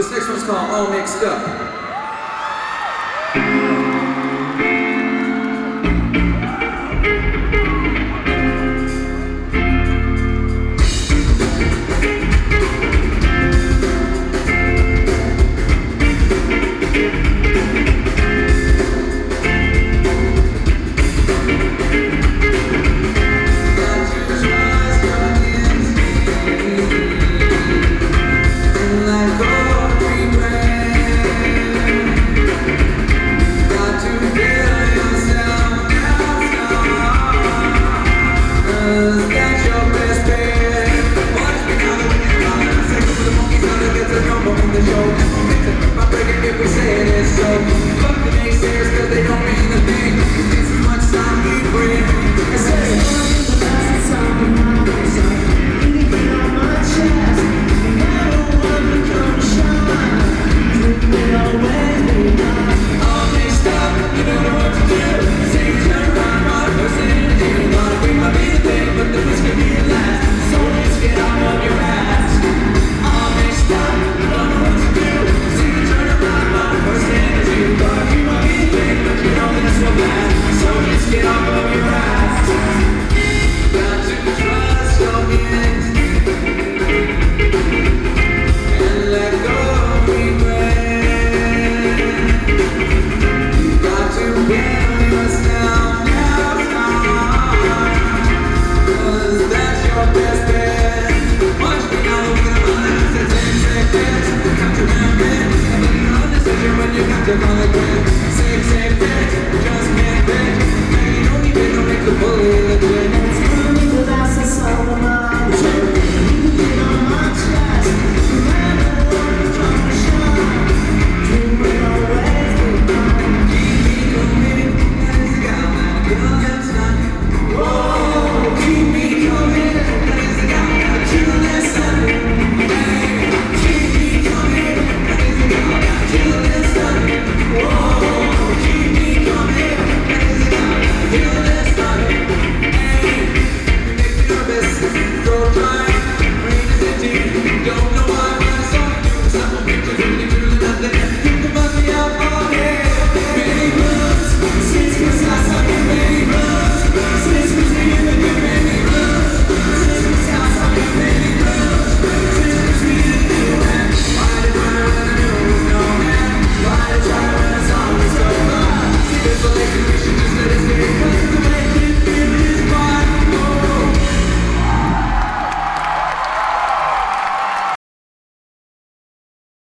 This next one's called All Mixed Up. show. Just can't bet, you don't even know make a bullet